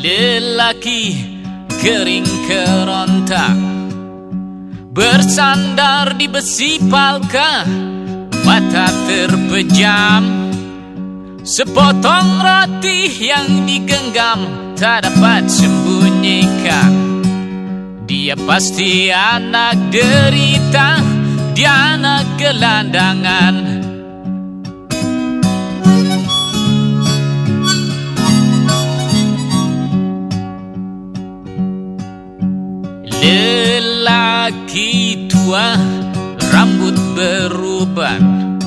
lelaki kering keronta Bersandar di besi palka Mata terpejam. Sepotong roti yang digenggam Tak dapat sembunyikan. Dia pasti anak derita Dia anak gelandangan Lelaki tua rambut beruban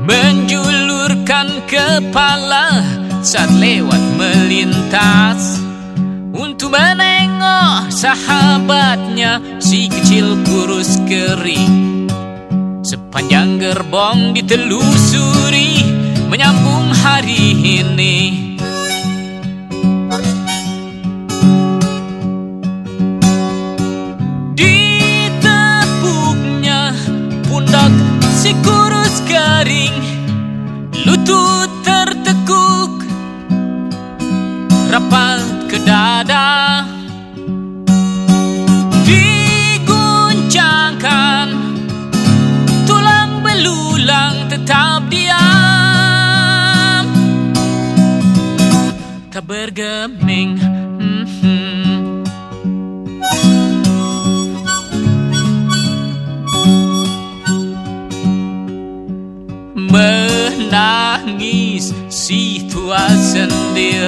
Menjulurkan kepala saat lewat melintas. Untuk menengok sahabatnya si kecil kurus kering. Sepanjang gerbong ditelusuri menyambung hari ini tertekuk Rapat ke dada. Diguncangkan Tulang belulang tetap diam. Tak bergeming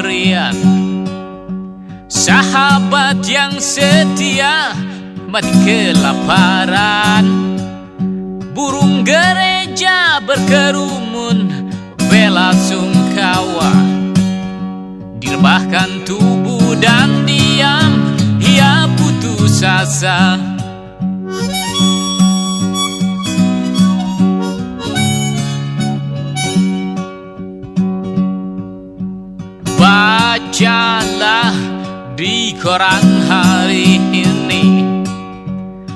sendirian. Sahabat yang setia mati kelaparan. Burung gereja berkerumun bela sungkawa. Direbahkan tubuh dan diam ia putus asa Bacalah di koran hari ini.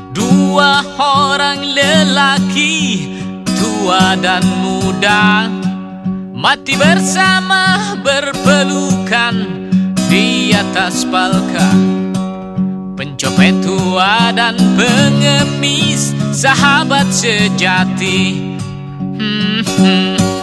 Dua orang lelaki tua dan muda Mati bersama berpelukan di atas palka Pencopet tua dan pengemis sahabat sejati. Hmm, hmm, hmm.